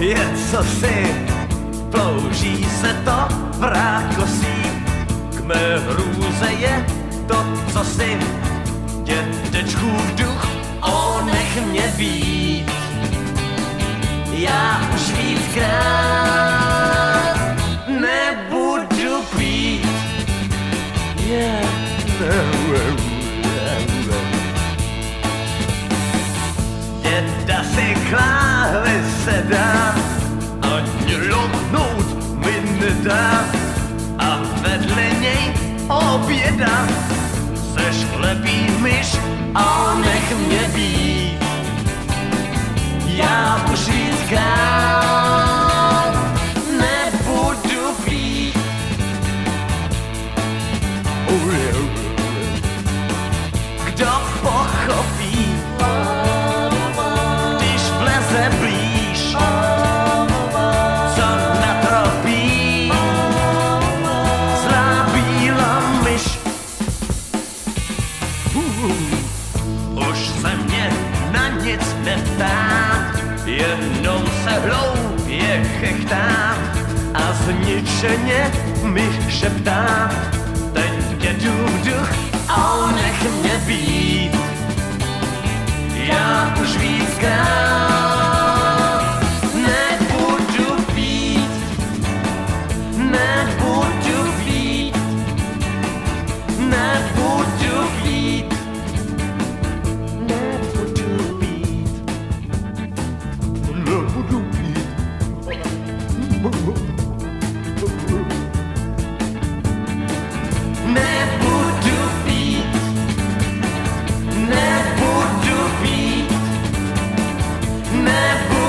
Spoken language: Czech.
co si, plouží se to v rákosí. K mé hrůze je to, co si, dětečkův duch, onech mě být. Já už víckrát nebudu pít. Yeah. Klávy se dá, ani lohnout mi nedá. A vedle něj oběda, seš chlepý myš a nech mě být. Já už nebudu pít. Kdo Už se mě na nic neptá, jenom se hloupě chechtá a zničeně mi šeptá. Teď dědův duch, a nech mě být. Never.